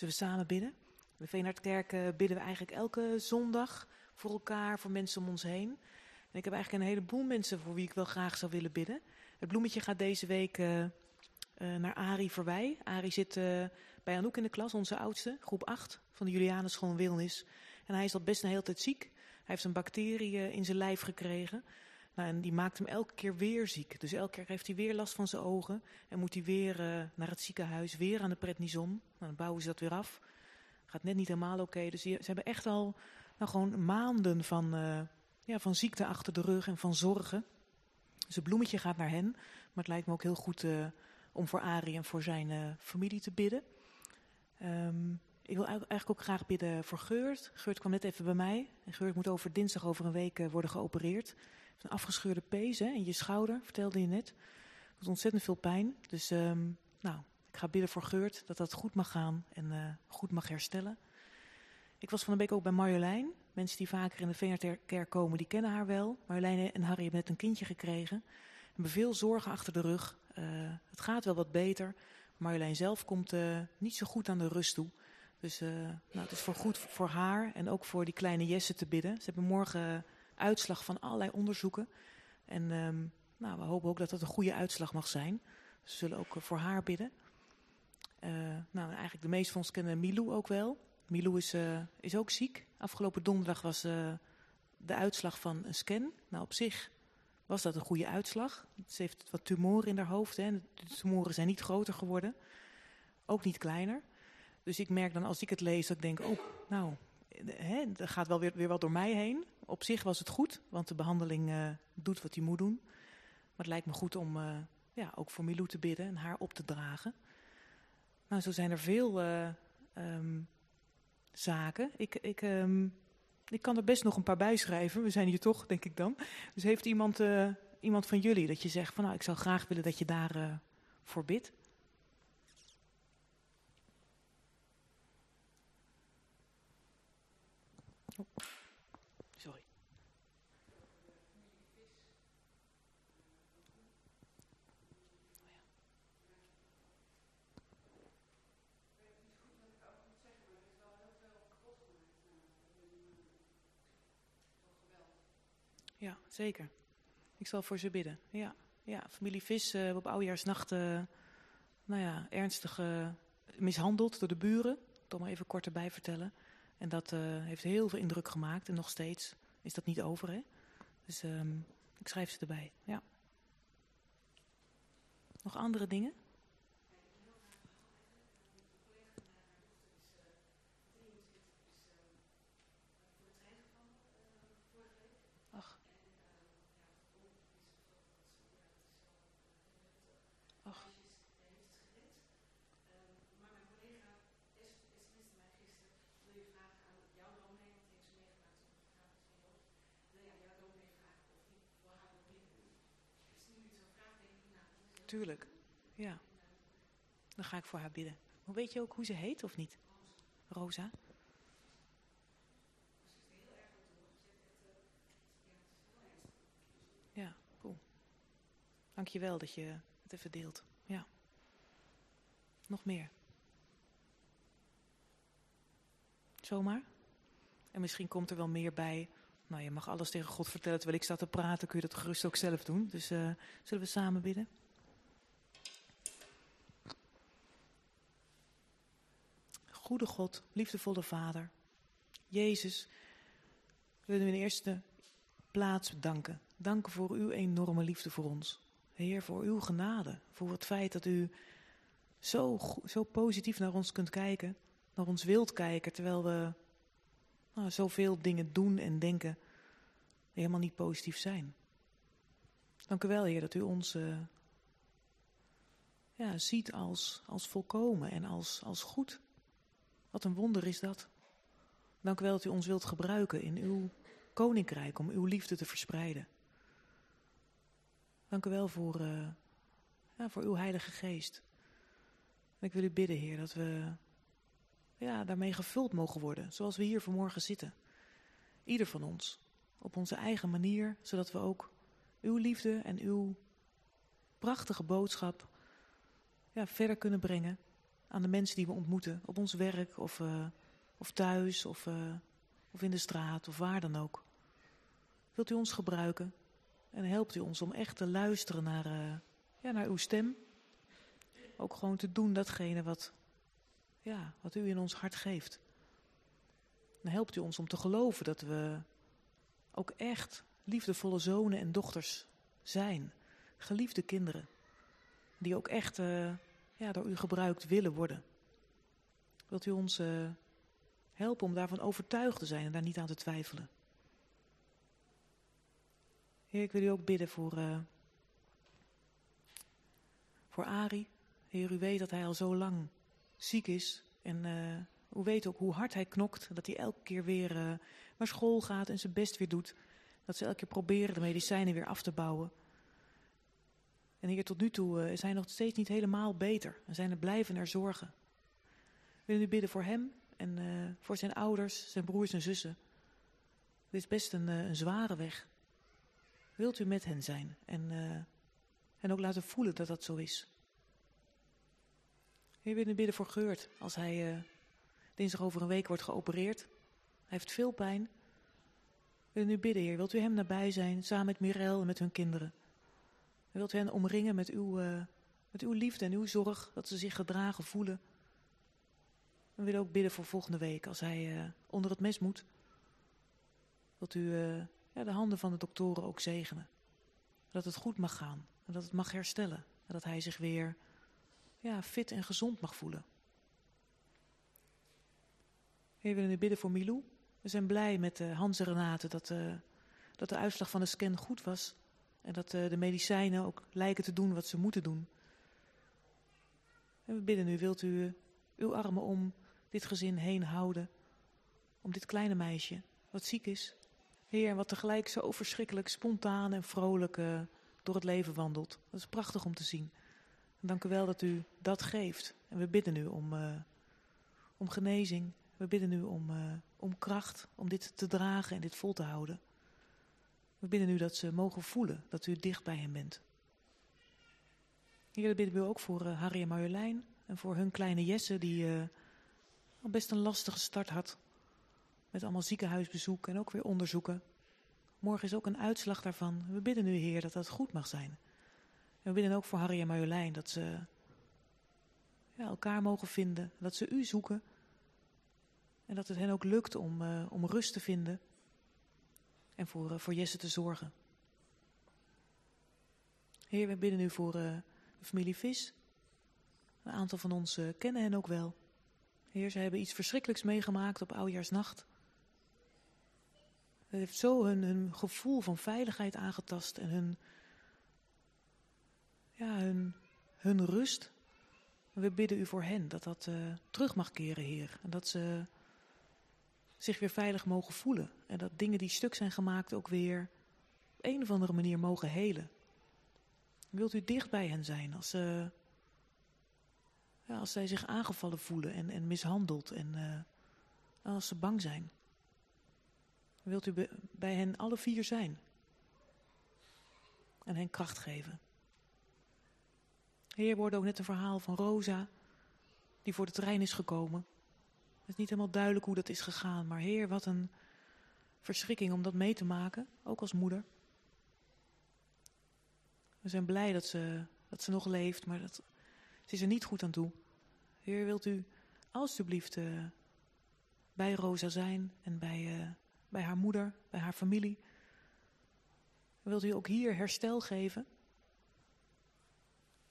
Zullen we samen bidden? De Veenhardkerk eh, bidden we eigenlijk elke zondag voor elkaar, voor mensen om ons heen. En ik heb eigenlijk een heleboel mensen voor wie ik wel graag zou willen bidden. Het bloemetje gaat deze week eh, eh, naar Arie Verwij. Arie zit eh, bij Anouk in de klas, onze oudste, groep 8 van de Julianenschool in Wilnis. En hij is al best een hele tijd ziek. Hij heeft een bacterie in zijn lijf gekregen. En die maakt hem elke keer weer ziek. Dus elke keer heeft hij weer last van zijn ogen. En moet hij weer eh, naar het ziekenhuis, weer aan de prednison. Nou, dan bouwen ze dat weer af. Gaat net niet helemaal oké. Dus ze hebben echt al nou, gewoon maanden van, eh, ja, van ziekte achter de rug en van zorgen. Dus het bloemetje gaat naar hen. Maar het lijkt me ook heel goed eh, om voor Arie en voor zijn familie te bidden. Ehm, ik wil eigenlijk ook graag bidden voor Geurt. Geurt kwam net even bij mij. En Geurt moet over dinsdag over een week worden geopereerd. Een afgescheurde pees hè, in je schouder, vertelde je net. Dat doet ontzettend veel pijn. Dus ehm, nou, ik ga bidden voor Geurt dat dat goed mag gaan en eh, goed mag herstellen. Ik was van de week ook bij Marjolein. Mensen die vaker in de Veenerkerk komen, die kennen haar wel. Marjolein en Harry hebben net een kindje gekregen. Hebben veel zorgen achter de rug. Eh, het gaat wel wat beter. Marjolein zelf komt eh, niet zo goed aan de rust toe. Dus nou, het is voor goed voor haar en ook voor die kleine Jesse te bidden. Ze hebben morgen uitslag van allerlei onderzoeken. En ehm, nou, we hopen ook dat dat een goede uitslag mag zijn. We zullen ook eh, voor haar bidden. Eh, nou, eigenlijk de meeste van ons kennen Milou ook wel. Milou is, eh, is ook ziek. Afgelopen donderdag was de uitslag van een scan. Nou, op zich was dat een goede uitslag. Ze heeft wat tumoren in haar hoofd. Hè. De tumoren zijn niet groter geworden. Ook niet kleiner. Dus ik merk dan als ik het lees dat ik denk, oh, nou, hè, er gaat wel weer, weer wat door mij heen. Op zich was het goed, want de behandeling eh, doet wat hij moet doen. Maar het lijkt me goed om eh, ja, ook voor Milou te bidden en haar op te dragen. Nou, zo zijn er veel eh, ehm, zaken. Ik, ik, ehm, ik kan er best nog een paar bij schrijven. We zijn hier toch, denk ik dan. Dus heeft iemand, iemand van jullie dat je zegt van nou, ik zou graag willen dat je daar voor bidt? Ja, zeker. Ik zal voor ze bidden. Ja, ja familie Vis uh, op oudejaarsnacht uh, nou ja, ernstig uh, mishandeld door de buren. Toch maar even kort erbij vertellen. En dat heeft heel veel indruk gemaakt. En nog steeds is dat niet over, hè? Dus um, ik schrijf ze erbij, ja. Nog andere dingen? Tuurlijk, ja. Dan ga ik voor haar bidden. Maar weet je ook hoe ze heet of niet? Rosa? Ja, cool. Dank je wel dat je het even deelt. Ja. Nog meer. Zomaar? En misschien komt er wel meer bij. Nou, je mag alles tegen God vertellen terwijl ik sta te praten. Kun je dat gerust ook zelf doen. Dus uh, zullen we samen bidden? Goede God, liefdevolle Vader. Jezus, we willen u in de eerste plaats bedanken. Danken voor uw enorme liefde voor ons. Heer, voor uw genade. Voor het feit dat u zo, zo positief naar ons kunt kijken. Naar ons wilt kijken, terwijl we nou, zoveel dingen doen en denken die helemaal niet positief zijn. Dank u wel, Heer, dat u ons uh, ja, ziet als, als volkomen en als, als goed. Wat een wonder is dat. Dank u wel dat u ons wilt gebruiken in uw koninkrijk om uw liefde te verspreiden. Dank u wel voor, uh, ja, voor uw Heilige Geest. En ik wil u bidden, Heer, dat we ja, daarmee gevuld mogen worden, zoals we hier vanmorgen zitten. Ieder van ons, op onze eigen manier, zodat we ook uw liefde en uw prachtige boodschap ja, verder kunnen brengen aan de mensen die we ontmoeten, op ons werk of, uh, of thuis of, uh, of in de straat of waar dan ook. Wilt u ons gebruiken en helpt u ons om echt te luisteren naar, uh, ja, naar uw stem? Ook gewoon te doen datgene wat, ja, wat u in ons hart geeft. Dan helpt u ons om te geloven dat we ook echt liefdevolle zonen en dochters zijn. Geliefde kinderen. Die ook echt ja, door u gebruikt willen worden. Wilt u ons uh, helpen om daarvan overtuigd te zijn en daar niet aan te twijfelen? Heer, ik wil u ook bidden voor, uh, voor Ari. Heer, u weet dat hij al zo lang ziek is. En uh, u weet ook hoe hard hij knokt. Dat hij elke keer weer naar school gaat en zijn best weer doet. Dat ze elke keer proberen de medicijnen weer af te bouwen. En hier tot nu toe is hij nog steeds niet helemaal beter. En zijn er blijven er zorgen. We willen u bidden voor hem en uh, voor zijn ouders, zijn broers en zussen. Dit is best een, uh, een zware weg. Wilt u met hen zijn en, en ook laten voelen dat dat zo is. We willen bidden voor Geurt als hij dinsdag over een week wordt geopereerd. Hij heeft veel pijn. We willen u bidden, Heer. Wilt u hem nabij zijn, samen met Mirel en met hun kinderen? Wilt u hen omringen met uw, uh, met uw liefde en uw zorg, dat ze zich gedragen voelen? We willen ook bidden voor volgende week, als hij uh, onder het mes moet. Dat u uh, ja, de handen van de doktoren ook zegenen. Dat het goed mag gaan en dat het mag herstellen. En dat hij zich weer ja, fit en gezond mag voelen. We willen nu bidden voor Milou. We zijn blij met Hans en Renate dat, dat de uitslag van de scan goed was. En dat uh, de medicijnen ook lijken te doen wat ze moeten doen. En we bidden u, wilt u uh, uw armen om dit gezin heen houden. Om dit kleine meisje, wat ziek is. Heer, wat tegelijk zo verschrikkelijk spontaan en vrolijk uh, door het leven wandelt. Dat is prachtig om te zien. En dank u wel dat u dat geeft. En we bidden u om, om genezing. We bidden u om, om kracht, om dit te dragen en dit vol te houden. We bidden u dat ze mogen voelen dat u dicht bij hen bent. Hier bidden we ook voor uh, Harry en Marjolein en voor hun kleine Jesse die uh, al best een lastige start had. Met allemaal ziekenhuisbezoek en ook weer onderzoeken. Morgen is ook een uitslag daarvan. We bidden nu, Heer, dat dat goed mag zijn. En we bidden ook voor Harry en Marjolein dat ze ja, elkaar mogen vinden. Dat ze u zoeken. En dat het hen ook lukt om, uh, om rust te vinden. En voor, uh, voor Jesse te zorgen. Heer, we bidden nu voor uh, de familie Vis. Een aantal van ons kennen hen ook wel. Heer, ze hebben iets verschrikkelijks meegemaakt op Oudjaarsnacht. Het heeft zo hun, hun gevoel van veiligheid aangetast en hun, ja, hun, hun rust. We bidden u voor hen dat dat terug mag keren, Heer. En dat ze zich weer veilig mogen voelen. En dat dingen die stuk zijn gemaakt ook weer op een of andere manier mogen helen. Wilt u dicht bij hen zijn als, ze, ja, als zij zich aangevallen voelen en, en mishandeld en uh, als ze bang zijn? Wilt u bij hen alle vier zijn? En hen kracht geven. Heer, wordt ook net een verhaal van Rosa, die voor de trein is gekomen. Is niet helemaal duidelijk hoe dat is gegaan, maar Heer, wat een verschrikking om dat mee te maken, ook als moeder. We zijn blij dat ze, dat ze nog leeft, maar dat, ze is er niet goed aan toe. Heer, wilt u alstublieft uh, bij Rosa zijn en bij, uh, bij haar moeder, bij haar familie? Wilt u ook hier herstel geven?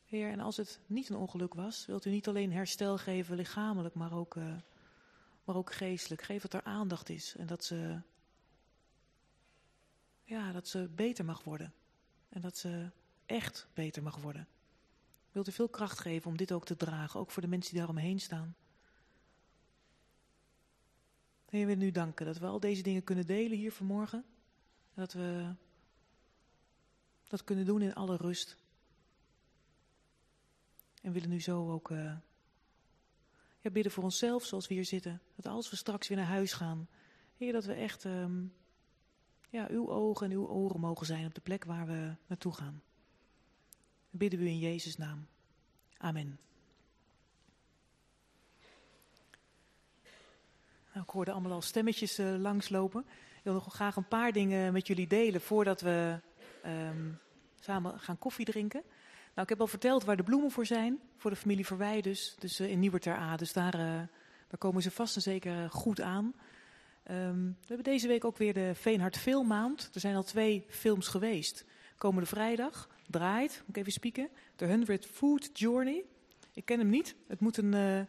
Heer, en als het niet een ongeluk was, wilt u niet alleen herstel geven lichamelijk, maar ook, uh, maar ook geestelijk. Geef dat er aandacht is en dat ze, ja, dat ze beter mag worden. En dat ze echt beter mag worden. Wilt u veel kracht geven om dit ook te dragen, ook voor de mensen die daaromheen staan. Heer, we willen u danken dat we al deze dingen kunnen delen hier vanmorgen. Dat we dat kunnen doen in alle rust. En willen nu zo ook uh, ja, bidden voor onszelf zoals we hier zitten. Dat als we straks weer naar huis gaan, Heer, dat we echt um, ja, uw ogen en uw oren mogen zijn op de plek waar we naartoe gaan. We bidden u in Jezus' naam. Amen. Nou, ik hoorde allemaal al stemmetjes uh, langslopen. Ik wil nog graag een paar dingen met jullie delen voordat we um, samen gaan koffie drinken. Nou, ik heb al verteld waar de bloemen voor zijn, voor de familie Verwij dus, dus uh, in Nieuwer ter A. Dus daar, uh, daar komen ze vast en zeker goed aan. Um, we hebben deze week ook weer de Veenhard Filmmaand. Er zijn al twee films geweest. Komende vrijdag draait, moet ik even spieken, The 100 Food Journey. Ik ken hem niet. Het moet een, um,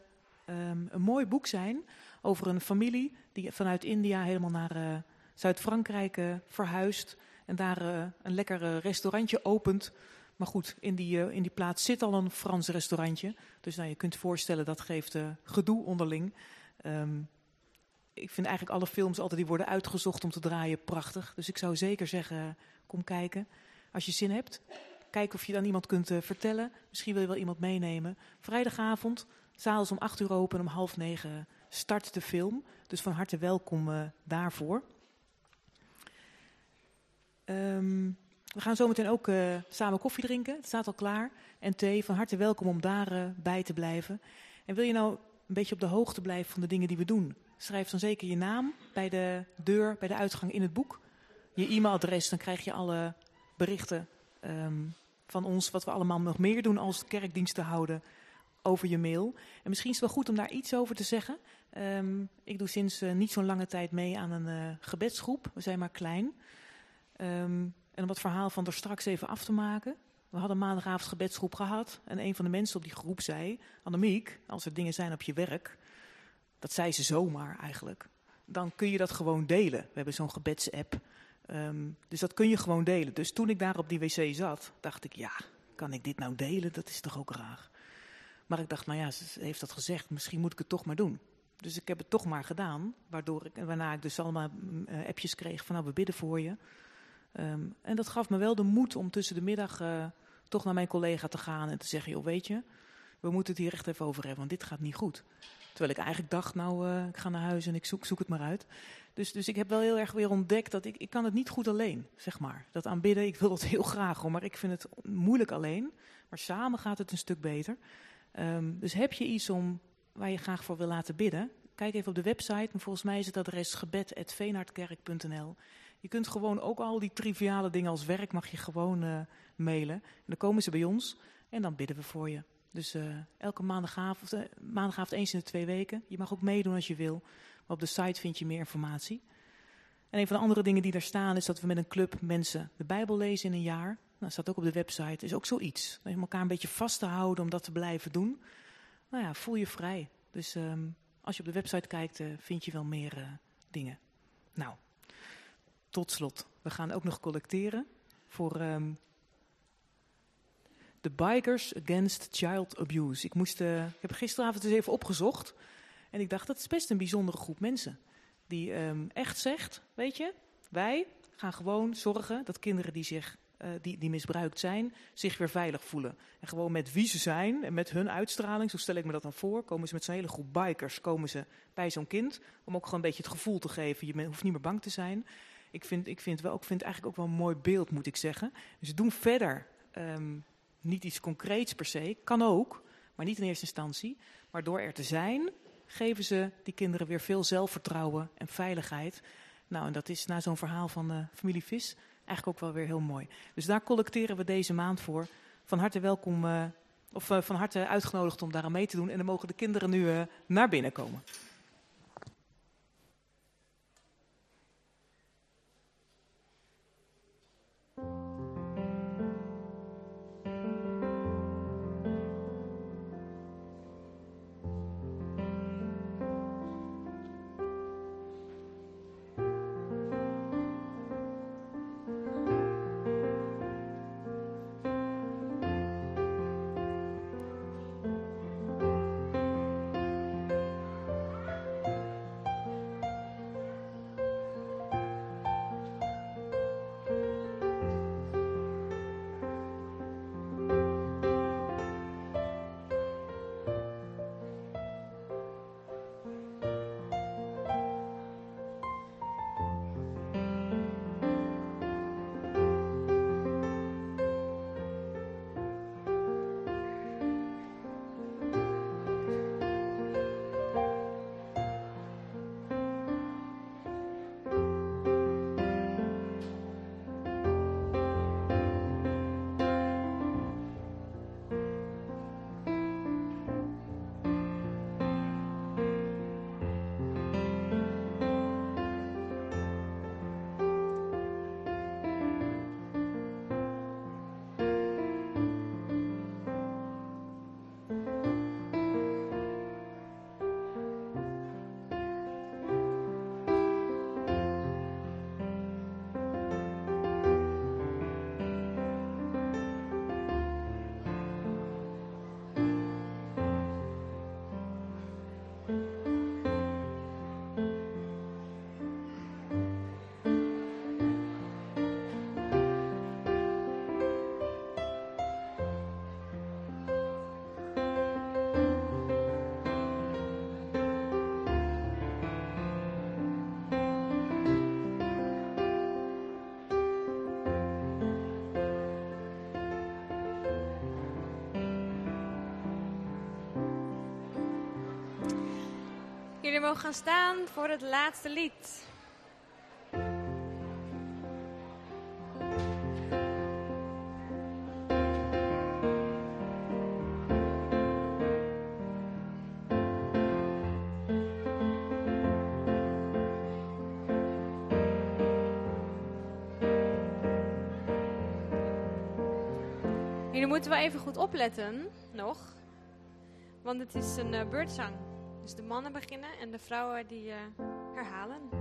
een mooi boek zijn over een familie die vanuit India helemaal naar Zuid-Frankrijk verhuist. En daar een lekker restaurantje opent maar goed, in die, uh, in die plaats zit al een Frans restaurantje. Dus nou, je kunt voorstellen, dat geeft uh, gedoe onderling. Um, ik vind eigenlijk alle films altijd die worden uitgezocht om te draaien prachtig. Dus ik zou zeker zeggen, kom kijken. Als je zin hebt, kijk of je dan iemand kunt vertellen. Misschien wil je wel iemand meenemen. Vrijdagavond, zaal is om acht uur open en om half negen start de film. Dus van harte welkom daarvoor. Um, we gaan zometeen ook uh, samen koffie drinken. Het staat al klaar. En thee. Van harte welkom om daarbij uh, bij te blijven. En wil je nou een beetje op de hoogte blijven van de dingen die we doen? Schrijf dan zeker je naam bij de deur, bij de uitgang in het boek. Je e-mailadres, dan krijg je alle berichten um, van ons... wat we allemaal nog meer doen als kerkdiensten houden over je mail. En misschien is het wel goed om daar iets over te zeggen. Um, ik doe sinds uh, niet zo'n lange tijd mee aan een gebedsgroep. We zijn maar klein. Um, en om het verhaal van er straks even af te maken. We hadden maandagavond gebedsgroep gehad. En een van de mensen op die groep zei... Annemiek, als er dingen zijn op je werk... Dat zei ze zomaar eigenlijk. Dan kun je dat gewoon delen. We hebben zo'n gebedsapp. Um, dus dat kun je gewoon delen. Dus toen ik daar op die wc zat, dacht ik... Ja, kan ik dit nou delen? Dat is toch ook raar. Maar ik dacht, nou ja, ze heeft dat gezegd. Misschien moet ik het toch maar doen. Dus ik heb het toch maar gedaan. Waardoor ik, waarna ik dus allemaal uh, appjes kreeg van... Nou, we bidden voor je. Um, en dat gaf me wel de moed om tussen de middag uh, toch naar mijn collega te gaan en te zeggen, joh, weet je, we moeten het hier echt even over hebben, want dit gaat niet goed. Terwijl ik eigenlijk dacht, nou, uh, ik ga naar huis en ik zoek, zoek het maar uit. Dus, dus ik heb wel heel erg weer ontdekt dat ik, ik kan het niet goed alleen, zeg maar. Dat aanbidden, ik wil het <laughs> heel graag hoor, maar ik vind het moeilijk alleen. Maar samen gaat het een stuk beter. Um, dus heb je iets om, waar je graag voor wil laten bidden, kijk even op de website. Maar volgens mij is het adres gebed.veenhardkerk.nl. Je kunt gewoon ook al die triviale dingen als werk mag je gewoon eh, mailen. En dan komen ze bij ons en dan bidden we voor je. Dus eh, elke maandagavond, eh, maandagavond eens in de twee weken. Je mag ook meedoen als je wil. Maar op de site vind je meer informatie. En een van de andere dingen die daar staan is dat we met een club mensen de Bijbel lezen in een jaar. Nou, dat staat ook op de website. is ook zoiets. Om elkaar een beetje vast te houden om dat te blijven doen. Nou ja, voel je vrij. Dus ehm, als je op de website kijkt, vind je wel meer dingen. Nou, tot slot. We gaan ook nog collecteren voor ehm, de Bikers Against Child Abuse. Ik, moest, eh, ik heb gisteravond eens even opgezocht. En ik dacht, dat is best een bijzondere groep mensen. Die ehm, echt zegt, weet je, wij gaan gewoon zorgen dat kinderen die, zich, eh, die, die misbruikt zijn, zich weer veilig voelen. En gewoon met wie ze zijn en met hun uitstraling, zo stel ik me dat dan voor, komen ze met zo'n hele groep bikers komen ze bij zo'n kind. Om ook gewoon een beetje het gevoel te geven, je hoeft niet meer bang te zijn. Ik vind, ik vind, wel, ik vind het eigenlijk ook wel een mooi beeld, moet ik zeggen. Dus ze doen verder ehm, niet iets concreets per se, kan ook, maar niet in eerste instantie. Maar door er te zijn, geven ze die kinderen weer veel zelfvertrouwen en veiligheid. Nou, en dat is na zo'n verhaal van eh, familie Vis eigenlijk ook wel weer heel mooi. Dus daar collecteren we deze maand voor. Van harte welkom, eh, of eh, van harte uitgenodigd om daar aan mee te doen. En dan mogen de kinderen nu naar binnen komen. Jullie mogen gaan staan voor het laatste lied. Jullie moeten wel even goed opletten, nog. Want het is een eh, beurtzang. Dus de mannen beginnen en de vrouwen die eh, herhalen.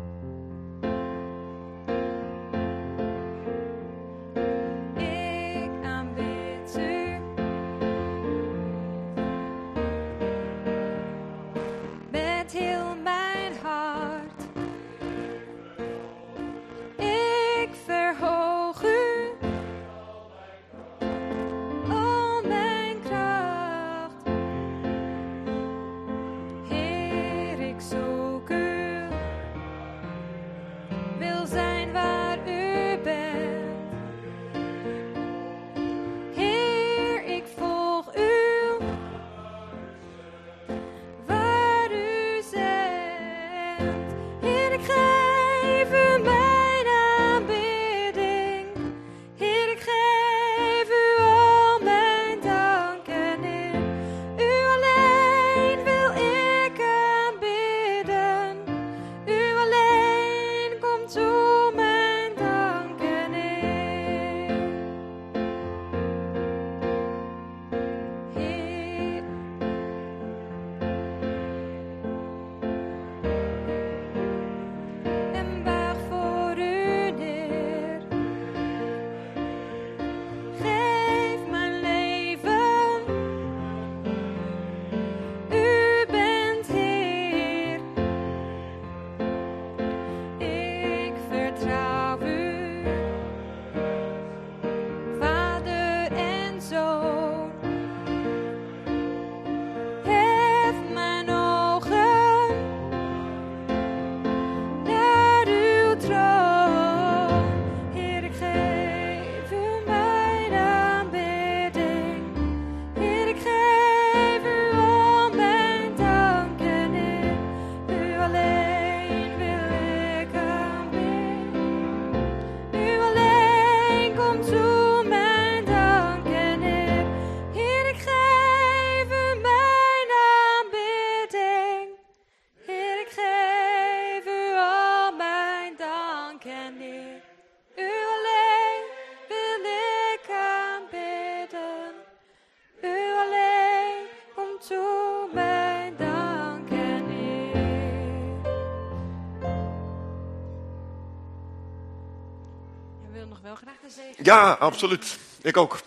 Ja, absoluut. Ik ook.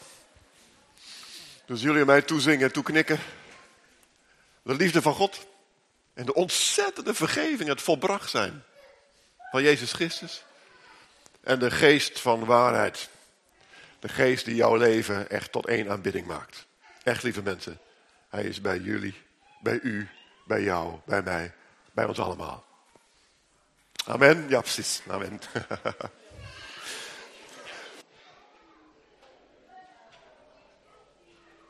Dus jullie mij toezingen en toeknikken. De liefde van God. En de ontzettende vergeving, het volbracht zijn. Van Jezus Christus. En de geest van waarheid. De geest die jouw leven echt tot één aanbidding maakt. Echt, lieve mensen. Hij is bij jullie, bij u, bij jou, bij mij, bij ons allemaal. Amen. Ja, precies. Amen. <laughs>